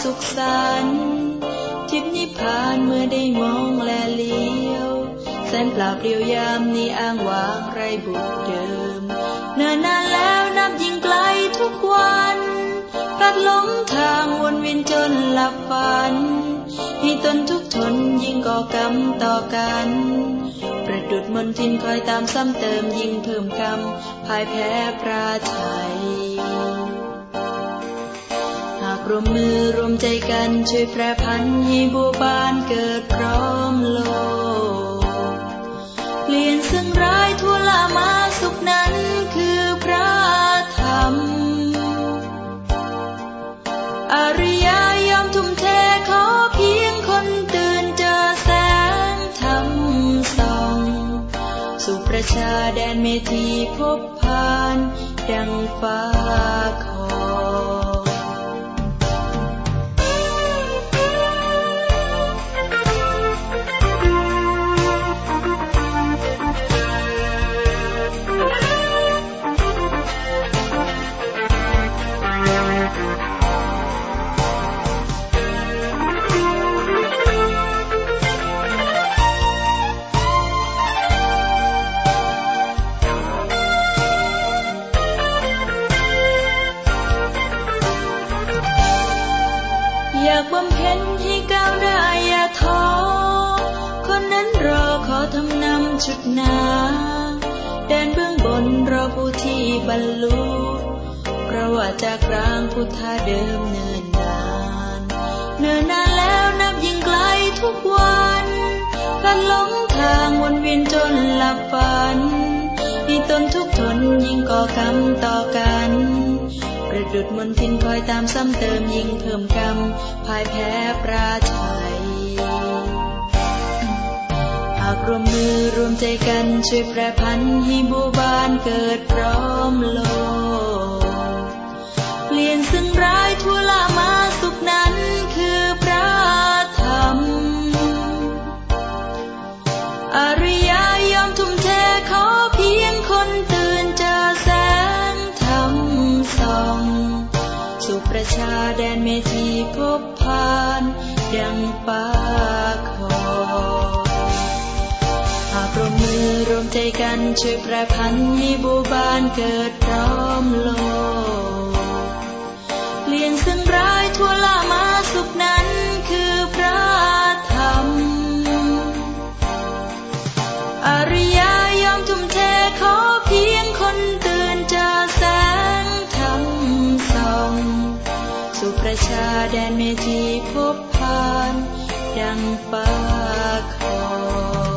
แดนเคยสุขสันต์ทิพนิพพานเมื่อได้มองแลเลี้ยว แสนเปล่าเปลี่ยวยามนี้อ้างวางไรบุญเดิม เนิ่นนานแล้วนับยิ่งไกลทุกวันพัดลมทางวนเวียนจนหลับฝัน ให้ตนทุกทนยิ่งก่อกรรมต่อกัน ประดุดมนทินคอยตามซ้ำเติมยิ่งเพิ่มกรรมพ่ายแพ้ปราชัย รวมมือรวมใจกันช่วยแปรพันให้บัวบานเกิดพร้อมโลก เปลี่ยนซึ่งร้ายทั่วลามาสุขนั้นคือพระธรรม อริยยอมทุ่มเทขอเพียงคนตื่นเจอแสงธรรมส่องสู่ประชาแดนเมธีพบพานดังฟ้า นนั้นรอขอทำนำชุดนาแดนเบื้องบนรอผู้ที่บรรลุเพราะว่าจากรางพุทธาเดิมเนินนาน เนินนานแล้วนับยิ่งไกลทุกวันการหลงทางวนเวียนจนหลับฝันมีตนทุกทนยิ่งก่อกรรมต่อกันประดุดมนทินคอยตามซ้ำเติมยิ่งเพิ่มกรรมพ่ายแพ้ปราชัยากรวมมือรวมใจกันช่วยแปรพันให้บัวบานเกิดพร้อมโลก เปลี่ยนซึ่งร้ายทั่วลามาสุขนั้นคือพระธรรม อริยยอมทุ่มเทขอเพียงคนตื่นเจอแสงธรรมส่องสู่ประชาแดนเมธีพบพานดังปากคอ หากรวมมือรวมใจกันช่วยแปรพันให้บัวบานเกิดพร้อมโลกเปลี่ยนซึ่งร้ายทั่วลามาสุขนั้นคือพระธรรม อริยยอมทุ่มเทขอเพียงคนตื่นเจอแสงธรรมส่องสู่ประชาแดนเมธีพบพานดังปากคอ